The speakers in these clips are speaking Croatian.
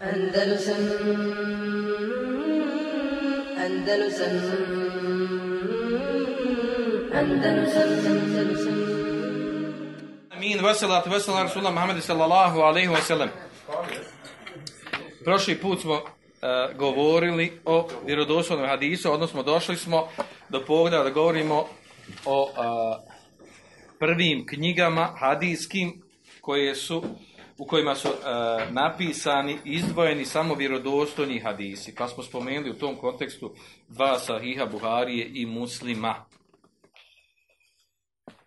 Andalusam Andalusam Andalusam Andalusam Amin, veselatu, vesela Rasulullah Muhammedi sallallahu alaihi wa sallam. Prošli put smo e, govorili o vjerodostojnom hadisu, odnosno došli smo do pogleda da govorimo o e, prvim knjigama hadijskim koje su u kojima su e, napisani, izdvojeni samo vjerodostojni hadisi. Pa smo spomenuli u tom kontekstu dva sahiha Buharije i muslima.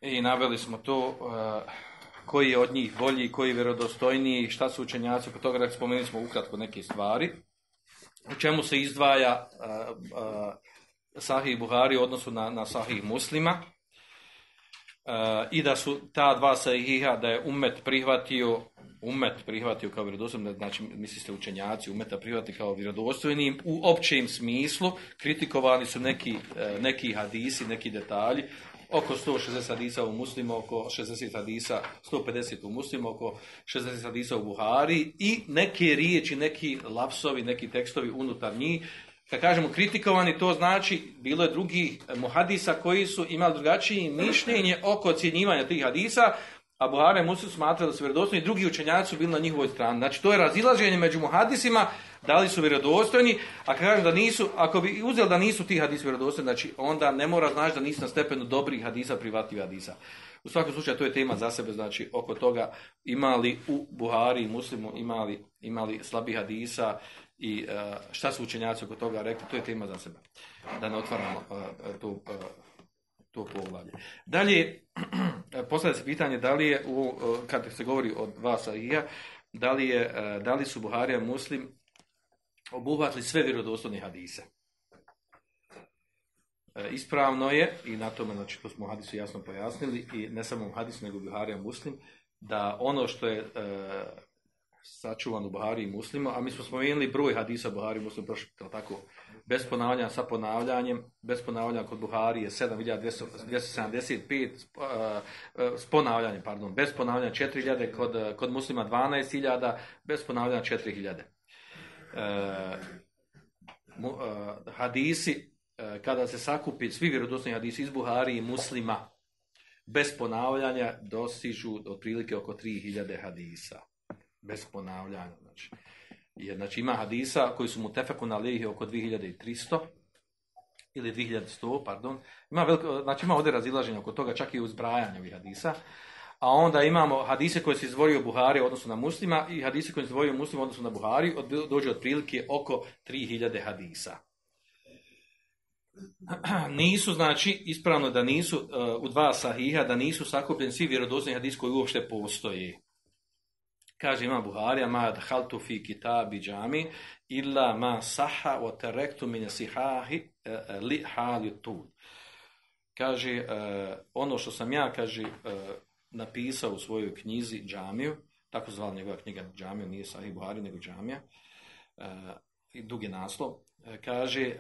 I naveli smo to e, koji je od njih bolji, koji je vjerodostojniji, šta su učenjaci, oko toga spomenuli smo ukratko neke stvari. U čemu se izdvaja e, Sahih Buhari u odnosu na, na Sahih Muslima i da su ta dva sahiha, da je umet prihvatio umet prihvatio kao vjerodostojnim, znači misli se učenjaci umeta prihvati kao vjerodostojnim u općem smislu, kritikovani su neki, e, neki hadisi, neki detalji, oko 160 hadisa u muslimu, oko 60 hadisa, 150 u muslimu, oko 60 hadisa u Buhari i neke riječi, neki lapsovi, neki tekstovi unutar njih. Kad kažemo kritikovani, to znači bilo je drugih muhadisa koji su imali drugačije mišljenje oko ocjenjivanja tih hadisa, a Buhari i Muslim smatrali da su vjerodostojni, drugi učenjaci su bili na njihovoj strani. Znači, to je razilaženje među muhadisima, da li su vjerodostojni, a kažem da nisu, ako bi uzeli da nisu ti hadisi vjerodostojni, znači onda ne mora znači da nisu na stepenu dobrih hadisa, privatnih hadisa. U svakom slučaju, to je tema za sebe, znači oko toga imali u Buhari i Muslimu imali, imali slabih hadisa, i uh, šta su učenjaci oko toga rekli, to je tema za sebe. Da ne otvaramo uh, to, poglavlje. Dalje, postavlja se pitanje da li je, u, kad se govori o dva sahija, da li, je, da li su Buharija muslim obuhvatili sve vjerodostojne hadise. Ispravno je, i na tome, znači to smo u hadisu jasno pojasnili, i ne samo u hadisu, nego Buharija muslim, da ono što je sačuvan u Buhari i Muslimu, a mi smo spomenuli broj hadisa Buhari i Muslimu prošli, tako, bez ponavljanja, sa ponavljanjem, bez ponavljanja kod Buhari je 7275, s ponavljanjem, pardon, bez ponavljanja 4000, kod, kod Muslima 12000, bez ponavljanja 4000. E, hadisi, e, kada se sakupi svi vjerodostojni hadisi iz Buhari i Muslima, bez ponavljanja dosižu otprilike oko 3000 hadisa bez ponavljanja. Znači, jer, znači ima hadisa koji su mu tefeku na lihi oko 2300 ili 2100, pardon. Ima, veliko, znači ima ovdje razilaženje oko toga, čak i u zbrajanju ovih hadisa. A onda imamo hadise koje se izdvojio Buhari u odnosu na muslima i hadise koje se izdvojio muslim u odnosu na Buhari od, dođe otprilike oko 3000 hadisa. Nisu, znači, ispravno da nisu uh, u dva sahiha, da nisu sakupljeni svi vjerodostojni hadisi koji uopšte postoje. Kaže ima Buharija, ma dhaltu fi kitabi džami, illa ma saha wa terektu min sihahi e, e, li hali tu. Kaže, e, ono što sam ja, kaže, napisao u svojoj knjizi džamiju, tako zvala njegova knjiga džamiju, nije sahih Buhari, nego džamija, i dugi naslov, kaže,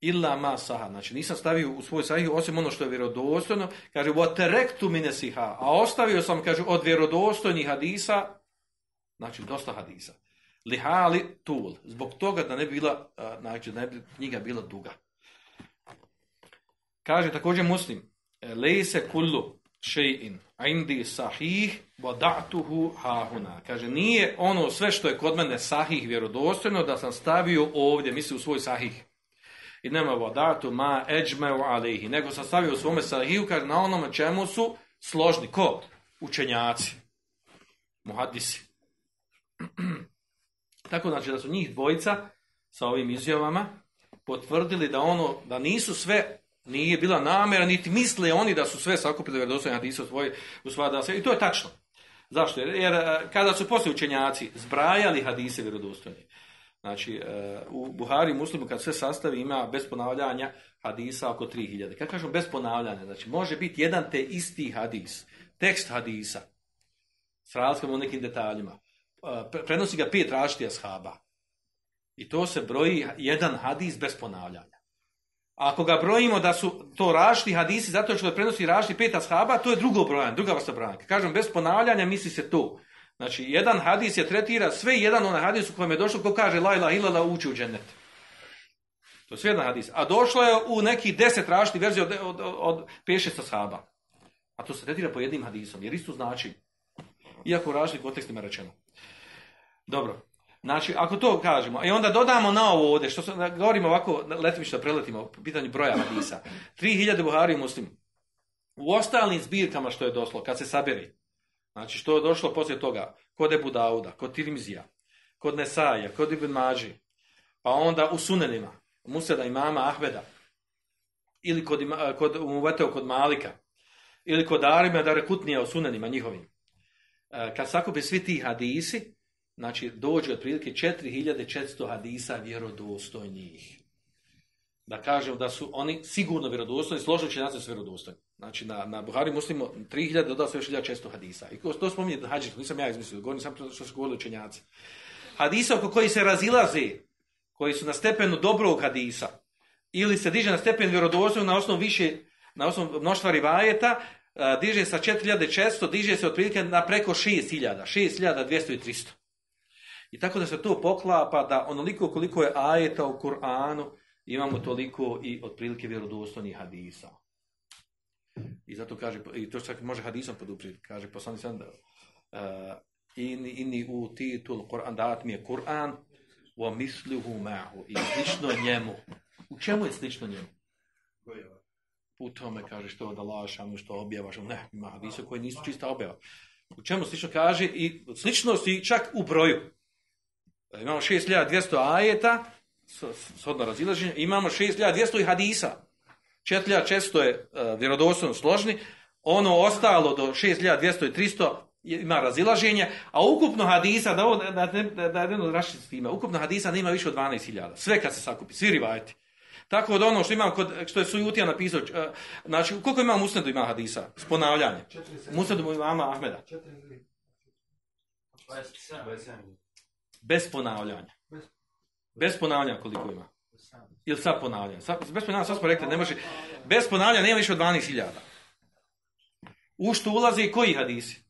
illa ma saha. Znači nisam stavio u svoj sahih osim ono što je vjerodostojno. Kaže, wa terektu mine siha. A ostavio sam, kaže, od vjerodostojnih hadisa, znači dosta hadisa. Lihali tul. Zbog toga da ne bila, znači da ne bi knjiga bila duga. Kaže također muslim, lejse kullu še'in indi sahih wada'tuhu hahuna. Kaže, nije ono sve što je kod mene sahih vjerodostojno da sam stavio ovdje, misli u svoj sahih i nema vodatu ma eđmeu alihi, nego sam stavio u svome sahiju, kaže na onome čemu su složni. Ko? Učenjaci. Muhadisi. Tako znači da su njih dvojica sa ovim izjavama potvrdili da ono, da nisu sve, nije bila namjera, niti misle oni da su sve sakupili vjerodostojne hadise u svoje, u svoje da I to je tačno. Zašto? Jer, jer kada su poslije učenjaci zbrajali hadise vjerodostojne, Znači, e, u Buhari muslimu kad sve sastavi ima bez ponavljanja hadisa oko 3000. Kad kažem bez ponavljanja, znači može biti jedan te isti hadis, tekst hadisa, s razlikom u nekim detaljima. E, prenosi ga pet različitih ashaba. I to se broji jedan hadis bez ponavljanja. Ako ga brojimo da su to različiti hadisi zato što prenosi različiti pet ashaba, to je drugo brojanje, druga vrsta brojanja. Kažem bez ponavljanja misli se to Znači, jedan hadis je tretira sve jedan onaj hadis u kojem je došlo ko kaže la ilaha uči u džennet. To je sve jedan hadis. A došlo je u neki deset različitih verzija od, od, od, od peše sahaba. A to se tretira po jednim hadisom, jer isto znači. Iako u različitim kontekstima rečeno. Dobro. Znači, ako to kažemo, i onda dodamo na ovo ovdje, što se, govorimo ovako, letimično preletimo, po pitanju broja hadisa. 3000 Buhari Muslim. U ostalim zbirkama što je došlo, kad se saberi, znači što je došlo poslije toga, kod Ebu Dauda, kod Tirmizija, kod Nesaja, kod Ibn Mađi, pa onda u Sunenima, Museda imama Ahmeda, ili kod, kod, uveteo kod Malika, ili kod Arima da rekutnija u Sunenima njihovim. E, Kad sakupi svi ti hadisi, znači dođe otprilike 4400 hadisa vjerodostojnih. Da kažem da su oni sigurno vjerodostojni, složno će nas vjerodostojni. Znači na, na Buhari muslimu 3000 dodao se još 1600 hadisa. I to spominje Hadžir, nisam ja izmislio, govorim samo to što su govorili učenjaci. Hadisa oko koji se razilaze, koji su na stepenu dobrog hadisa, ili se diže na stepen vjerodostojnog na osnovu više, na osnovu mnoštva rivajeta, a, diže sa 4400, diže se otprilike na preko 6000, 6200 i 300. I tako da se to poklapa da onoliko koliko je ajeta u Kur'anu, imamo toliko i otprilike vjerodostojnih hadisa. I zato kaže, i to čak može hadisom poduprijeti, kaže poslanik sam da uh, inni, inni u titul Kur'an, dat mi je Kur'an, wa misluhu ma'hu, i slično njemu. U čemu je slično njemu? U tome kaže što da lašamo, što objavaš, ne, ima hadisa koji nisu čista objava. U čemu slično kaže i sličnosti čak u broju. Imamo 6200 ajeta, shodno razilaženje, imamo 6200 i hadisa. 4400 je uh, vjerodostojno složni, ono ostalo do 6200 i 300 je- ima razilaženje, a ukupno hadisa, da, ovo, da, da, da, da jedno raščiti s time, ukupno hadisa nema više od 12.000, sve kad se sakupi, svi rivajti. Tako da ono što imam kod, što je Sujutija napisao, uh, znači koliko ima Musnedu ima hadisa s ponavljanjem? Musnedu imama Ahmeda, bez ponavljanja. Bez ponavljanja koliko ima. Ili sad ponavljanja. Sad, bez ponavljanja, sad smo rekli, ne može, bez ponavljanja nema više od 12.000. U što ulaze i koji hadisi?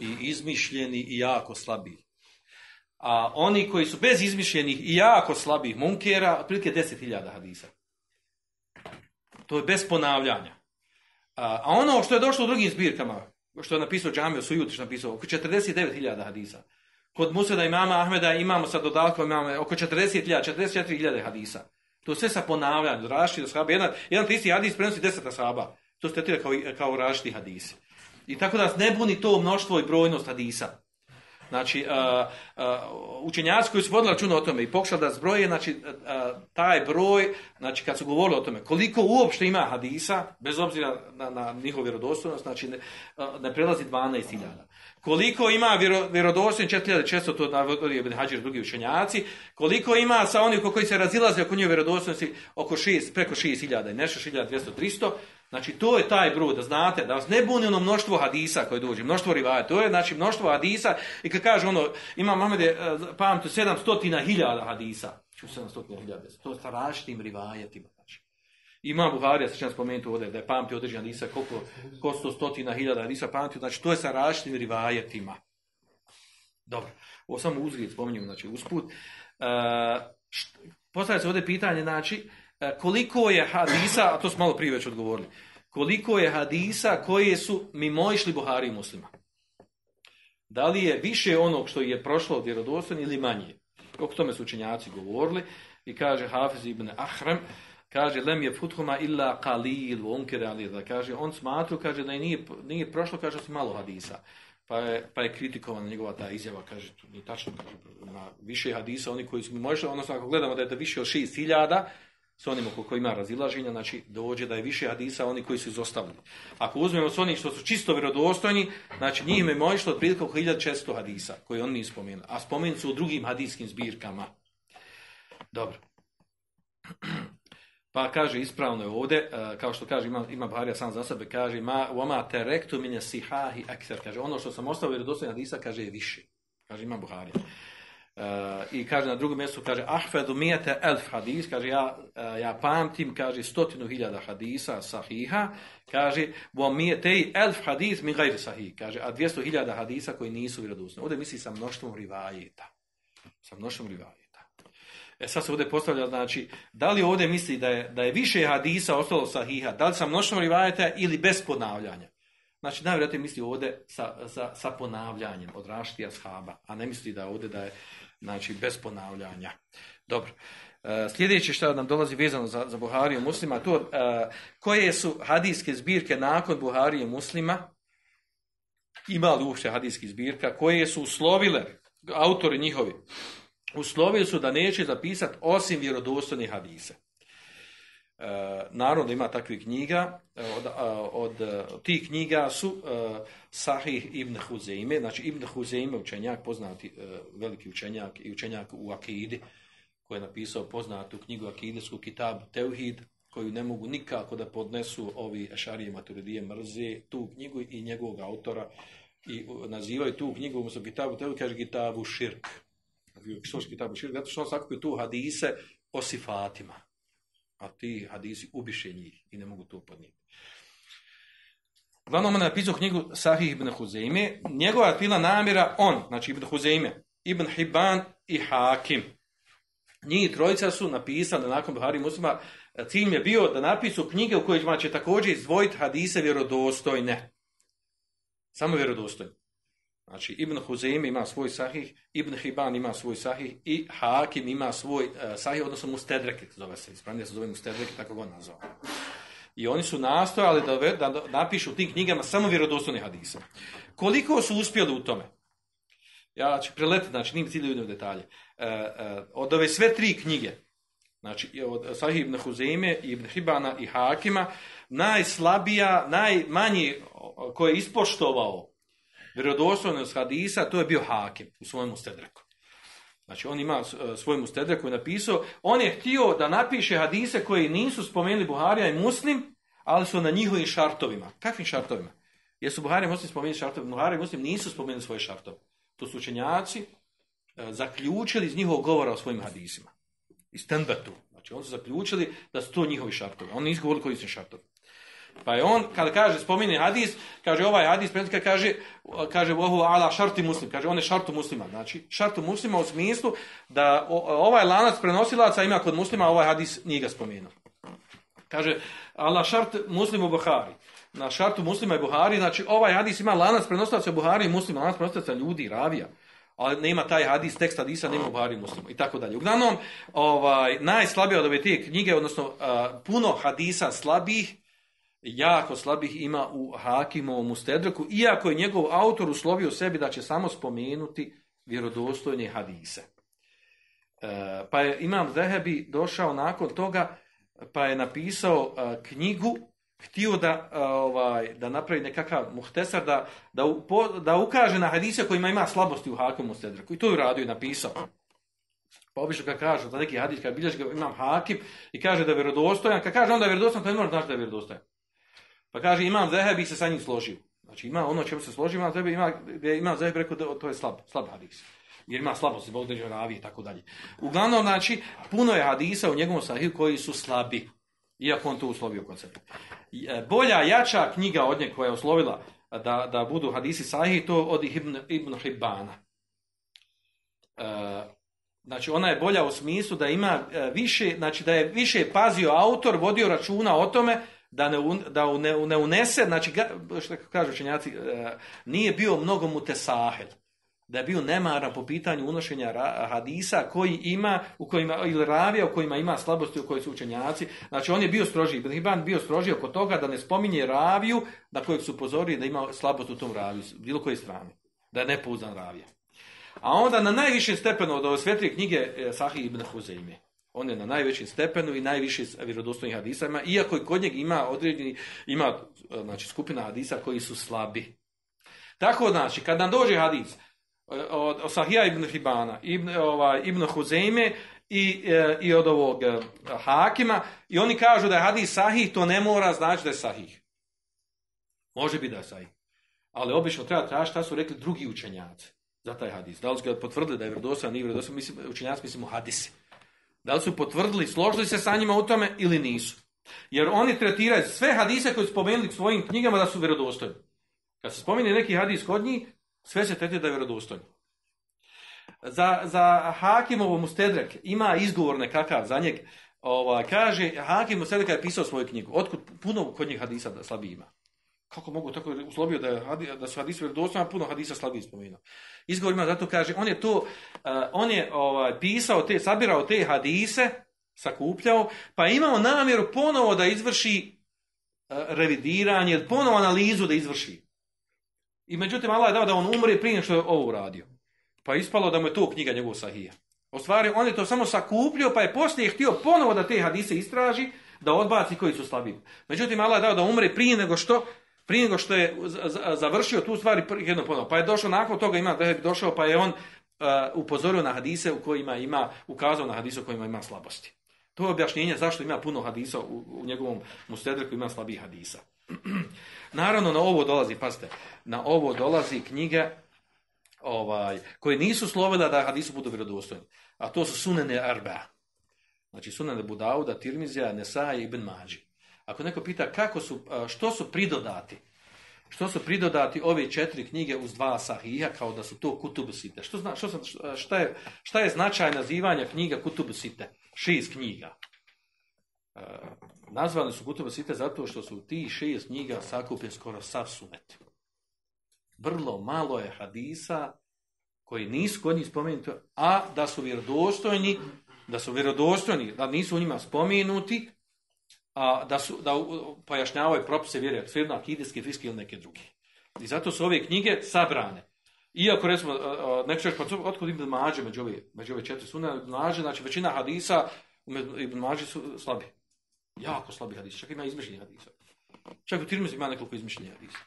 I izmišljeni i jako slabi. A oni koji su bez izmišljenih i jako slabih munkera, otprilike 10.000 hadisa. To je bez ponavljanja. A, a ono što je došlo u drugim zbirkama, što je napisao Džamio Sujutić, napisao oko 49.000 hadisa. Kod Museda imama Ahmeda imamo sa dodatkom imamo oko 40.000, 44.000 hadisa. To sve sa ponavljanjem, različiti ashaba. Jedan, jedan isti hadis prenosi 10 ashaba. To se tretira kao, kao različiti hadisi. I tako da ne buni to mnoštvo i brojnost hadisa. Znači, a, a, učenjaci koji su vodili računa o tome i pokušali da zbroje, znači, a, taj broj, znači, kad su govorili o tome, koliko uopšte ima hadisa, bez obzira na, na njihovu vjerodostojnost, znači, ne, ne prelazi 12.000. Koliko ima vjero, vjerodostojnih 4600, to navodi Ibn Hađir i drugi učenjaci, koliko ima sa onih koji se razilaze oko njihove vjerodostojnosti, oko 6, preko 6.000 i nešto, 6.200, 300, Znači, to je taj broj, da znate, da vas ne buni ono mnoštvo hadisa koje dođe, mnoštvo rivaja, to je znači mnoštvo hadisa i kad kaže ono, ima Mamed je, pamtu, 700 hiljada hadisa, ču 700 hiljada, to sa različitim rivajetima, znači. Ima Buharija, se ćemo spomenuti ovdje, da je pamti određen hadisa, koliko, koliko stotina hiljada hadisa pamti, znači to je sa različitim rivajetima. Dobro, ovo samo uzgled spominjem, znači usput. Uh, Postavlja se ovdje pitanje, znači, e, koliko je hadisa, a to smo malo prije već odgovorili, koliko je hadisa koje su mimoišli Buhari i muslima. Da li je više onog što je prošlo od vjerodostojni ili manje? O tome su učenjaci govorili i kaže Hafiz ibn Ahrem, kaže lem je futhuma illa qalil unkir ali da kaže on smatru kaže da je nije, nije prošlo kaže su malo hadisa. Pa je, pa je kritikovana njegova ta izjava, kaže, to nije tačno, kaže, na više hadisa, oni koji su mimoišli, odnosno ako gledamo da je da više od 6000, s onim oko koji ima razilaženja, znači dođe da je više hadisa oni koji su izostavljeni. Ako uzmemo s onih što su čisto vjerodostojni, znači njih je mojšlo otprilike oko 1400 hadisa, koje oni nisu spomenuli, a spomenuti su u drugim hadijskim zbirkama. Dobro. Pa kaže, ispravno je ovdje, kao što kaže, ima, ima Buharija sam za sebe, kaže, ma, oma terektu minje sihahi akser, kaže, ono što sam ostavio vjerodostojni hadisa, kaže, je više. Kaže, ima Buharija. I kaže na drugom mjestu, kaže, ahfedu mijete elf hadis, kaže, ja, e, ja pamtim, kaže, stotinu hiljada hadisa sahiha, kaže, bo mijete elf hadis mi gajri sahih, kaže, a dvijesto hiljada hadisa koji nisu vjerodostojni. Ovdje misli sa mnoštvom rivajeta. Sa mnoštvom rivajeta. E sad se ovdje postavlja, znači, da li ovdje misli da je, da je više hadisa ostalo sahiha, da li sa mnoštvom rivajeta ili bez ponavljanja? Znači, najvjerojatnije misli ovdje sa, sa, sa ponavljanjem od raštija shaba, a ne misli da ovdje da je znači bez ponavljanja. Dobro. E, sljedeće što nam dolazi vezano za, za Buhariju muslima, to e, koje su hadijske zbirke nakon Buharije muslima, ima li uopće hadijskih zbirka, koje su uslovile, autori njihovi, uslovili su da neće zapisati osim vjerodostojnih hadisa. E, naravno ima takvih knjiga, e, od, od, tih knjiga su uh, Sahih ibn Huzeime, znači ibn Huzeime učenjak, poznati veliki učenjak i učenjak u Akidi, koji je napisao poznatu knjigu Akidesku Kitab Teuhid, koju ne mogu nikako da podnesu ovi Ešarije Maturidije mrze, tu knjigu i njegovog autora i nazivaju tu knjigu, umjesto Kitabu Teuhid, kaže Kitabu Širk. Što je Kitabu Širk? Zato što on sakupio tu hadise o sifatima a ti hadisi ubiše njih i ne mogu to podnijeti. Uglavnom on napisao knjigu Sahih ibn Huzeime. Njegova je bila namjera on, znači ibn Huzeime, ibn Hibban i Hakim. Njih trojica su napisali nakon Buhari muslima, cilj je bio da napisu knjige u kojima će također izdvojiti hadise vjerodostojne. Samo vjerodostojne. Znači, Ibn Huzeim ima svoj sahih, Ibn Hiban ima svoj sahih i Hakim ima svoj uh, sahih, odnosno Mustedrek, zove se, ispravnije se zove Mustedrek, tako ga nazvao. I oni su nastojali da, da, napišu u tim knjigama samo vjerodostojne hadise. Koliko su uspjeli u tome? Ja ću preletiti, znači nim cilju u detalje. Uh, uh, od ove sve tri knjige, znači od Sahih ibn Huzeime, Ibn Hibana i Hakima, najslabija, najmanji koji je ispoštovao vjerodostojnost hadisa, to je bio Hakim u svojemu stedreku. Znači on ima e, svojemu stedreku i napisao, on je htio da napiše hadise koji nisu spomenuli Buharija i Muslim, ali su na njihovim šartovima. Kakvim šartovima? Jesu Buharija i Muslim spomenuli šartove? Buharija i Muslim nisu spomenuli svoje šartove. To su učenjaci e, zaključili iz njihovog govora o svojim hadisima. Iz tenbetu. Znači oni su zaključili da su to njihovi šartovi. Oni nisu govorili koji su šartovi. Pa je on, kada kaže, spomini hadis, kaže ovaj hadis, kaže, kaže ohu ala šarti muslim, kaže on je šartu muslima. Znači, šartu muslima u smislu da ovaj lanac prenosilaca ima kod muslima, ovaj hadis nije ga spomenuo. Kaže, ala šart muslimu Buhari. Na šartu muslima i Buhari, znači ovaj hadis ima lanac prenosilaca Buhari i muslima, lanac prenosilaca ljudi, ravija. Ali nema taj hadis, tekst hadisa, nema Buhari muslima i tako dalje. Uglavnom, ovaj, najslabije od ove te knjige, odnosno puno hadisa slabih, jako slabih ima u Hakimovom Ustedreku, iako je njegov autor uslovio sebi da će samo spomenuti vjerodostojne hadise. E, pa je Imam Zehebi došao nakon toga, pa je napisao e, knjigu, htio da, e, ovaj, da napravi nekakav muhtesar, da, da, da ukaže na hadise kojima ima slabosti u Hakimovom Ustedreku. I to je uradio i napisao. Pa obično kad kažu da neki hadis, kad bilješ ga imam hakim i kaže da je vjerodostojan, kad kaže onda je vjerodostojan, to ne mora znači da je vjerodostojan. Pa kaže imam Zehebi se sa njim složio. Znači ima ono čemu se složi, imam Zehebi, ima, gdje imam Zehebi rekao da to je slab, slab hadis. Jer ima slabosti, bol određene ravije i tako dalje. Uglavnom, znači, puno je hadisa u njegovom sahiju koji su slabi. Iako on to uslovio sebe. E, bolja, jača knjiga od nje koja je uslovila da, da budu hadisi sahih, to od Ibn, Ibn Hibbana. E, znači, ona je bolja u smislu da ima e, više, znači da je više pazio autor, vodio računa o tome da ne, da ne, ne unese, znači, što kažu učenjaci, e, nije bio mnogo mutesahel, da je bio nemaran po pitanju unošenja hadisa koji ima, u kojima, ili ravija u kojima ima slabosti u kojoj su učenjaci. Znači on je bio stroži, Ibn Hibban bio stroži oko toga da ne spominje raviju na kojeg su upozorili da ima slabost u tom raviju, bilo koje strane, da je nepouzdan ravija. A onda na najvišem stepenu od ove sve knjige e, Sahih ibn Huzeime. On je na najvećem stepenu i najviše vjerodostojnih hadisa ima, iako i kod njega ima određeni, ima znači, skupina hadisa koji su slabi. Tako znači, kad nam dođe hadis od, Sahija ibn Hibana, ibn, ovaj, ibn Huzeime i, e, i od ovog e, Hakima, i oni kažu da je hadis sahih, to ne mora znači da je sahih. Može biti da je sahih. Ali obično treba tražiti šta su rekli drugi učenjaci. za taj hadis. Da li su ga potvrdili da je vjerodostojan, nije vjerodostojan, mislim, učenjaci mislimo hadisi. Da li su potvrdili, složili se sa njima u tome ili nisu. Jer oni tretiraju sve hadise koje su spomenuli u svojim knjigama da su vjerodostojni. Kad se spomene neki hadis kod njih, sve se tretira da je vjerodostojno. Za, za Hakimovo Mustedrek ima izgovor nekakav za njeg. Ova, kaže, Hakim Mustedrek je pisao svoju knjigu. Otkud puno kod njih hadisa da slabi ima? Kako mogu tako uslovio da, da su hadisi vjerodostojni, puno hadisa slabih spomenuo. Izgovor ima zato kaže, on je to, uh, on je ovaj, pisao te, sabirao te hadise, sakupljao, pa je imao namjeru ponovo da izvrši uh, revidiranje, ponovo analizu da izvrši. I međutim, Allah je dao da on umre prije što je ovo uradio. Pa ispalo da mu je to knjiga njegov sahija. U stvari, on je to samo sakupljio, pa je poslije htio ponovo da te hadise istraži, da odbaci koji su slabiji. Međutim, Allah je dao da umre prije nego što prije nego što je završio tu stvari prije jedno ponovo. Pa je došao nakon toga, ima došao, pa je on uh, upozorio na hadise u kojima ima, ukazao na hadise u kojima ima slabosti. To je objašnjenje zašto ima puno hadisa u, u njegovom mustedreku, ima slabih hadisa. Naravno, na ovo dolazi, pazite, na ovo dolazi knjige ovaj, koje nisu slovile da hadisu budu vjerodostojni. A to su sunene arba. Znači sunene Budauda, Tirmizija, Nesaja i Ibn Mađi. Ako neko pita kako su, što su pridodati, što su pridodati ove četiri knjige uz dva sahiha kao da su to kutubu site. Što, zna, što, sam, šta, je, šta je značaj nazivanja knjiga kutubu site? Šest knjiga. E, nazvane su kutubu site zato što su u tih šest knjiga sakupljen skoro sav sunet. Vrlo malo je hadisa koji nisu kod njih spomenuti, a da su vjerodostojni, da su vjerodostojni, da nisu u njima spomenuti, a da su da pojašnjavaju propise vjere, svejedno akidijski, fiski ili neke druge. I zato su ove knjige sabrane. Iako recimo, a, a, neko reći, pa otkud Ibn Mađe među ove, među ove četiri sunne, Mađe, znači većina hadisa Ibn Mađe su slabi. Jako slabi hadisi, čak ima izmišljenih hadisa. Čak u Tirmizi ima nekoliko izmišljenih hadisa.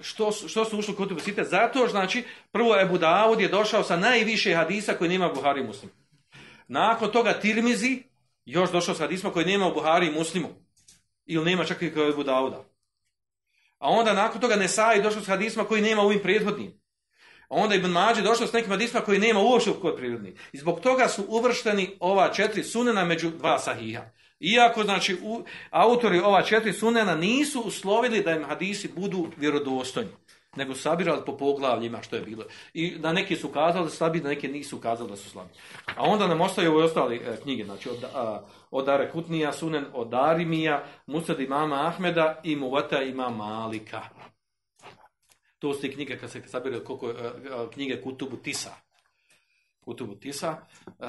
Što, što su ušli kod Site? Zato, znači, prvo Ebu Davud je došao sa najviše hadisa koji nema Buhari Muslim. Nakon toga Tirmizi, još došao sa hadisma koji nema u Buhari i Muslimu. Ili nema čak i kao Ebu Dauda. A onda nakon toga Nesai došao sa hadisma koji nema u ovim prethodnim. A onda Ibn Mađi došao s nekim hadisma koji nema uopšte kod prirodni. I zbog toga su uvršteni ova četiri sunena među dva sahiha. Iako, znači, autori ova četiri sunena nisu uslovili da im hadisi budu vjerodostojni, nego sabirali po poglavljima što je bilo. I da neki su kazali da su slabi, da neki nisu kazali da su slabi. A onda nam ostaju ove ostale knjige, znači od, od Dare Kutnija, Sunen od Darimija, Musad imama Ahmeda i Muvata imama Malika. To su te knjige kad se sabire koliko, e, e, knjige Kutubu Tisa. Kutubu Tisa. E,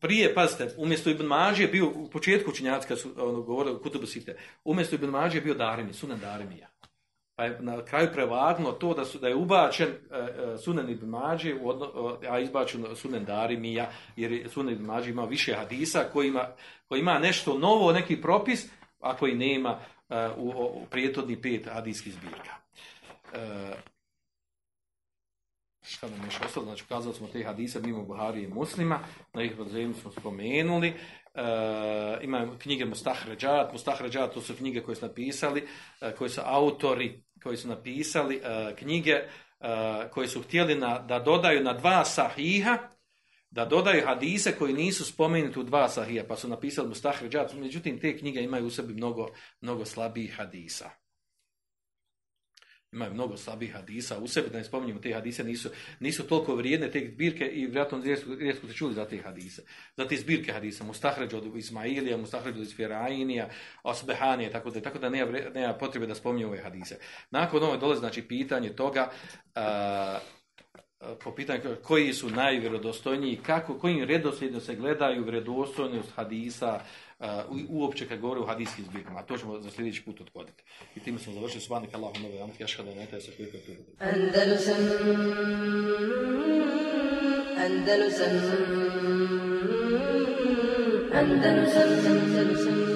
prije, pazite, umjesto Ibn Mađe je bio, u početku učinjaci kad su ono, govorili Kutubu Site, umjesto Ibn Mađe je bio Darimi, Sunan Darimija. Pa je na kraju prevagnulo to da su da je ubačen e, e, Sunan Ibn Mađe, a izbačen Sunan Darimija, jer je Sunan Ibn Mađe ima više hadisa koji ima, koji ima nešto novo, neki propis, a koji nema e, u, u prijetodni pet hadijskih zbirka. E, šta nam još ostalo, znači ukazali smo te hadise mimo Buhari i Muslima, na ih smo spomenuli, e, ima knjige Mustahređat, Mustahređat to su knjige koje su napisali, e, koji su autori koji su napisali e, knjige e, koji su htjeli na, da dodaju na dva sahiha, da dodaju hadise koji nisu spomenuti u dva sahija, pa su napisali Mustahređat, međutim te knjige imaju u sebi mnogo, mnogo slabijih hadisa imaju mnogo slabih hadisa u sebi, da ne spominjemo te hadise, nisu, nisu toliko vrijedne te zbirke i vjerojatno rijetko, ste čuli za te hadise. Za te zbirke hadisa, Mustahređ od Ismailija, Mustahređ od Isfirainija, Osbehanije, tako da, tako da nema, nema potrebe da spominju ove hadise. Nakon ove dolazi znači pitanje toga, a, po pitanju koji su najvjerodostojniji, kako, kojim redoslijedom se gledaju vjerodostojnost hadisa, uopće kad govore o hadijskim zbirkama, a to ćemo za sljedeći put odgoditi. I time smo završili s vanika Allahom nove amti, jašhada ne taj sa koji tu. Andalusam Andalusam Andalusam Andalusam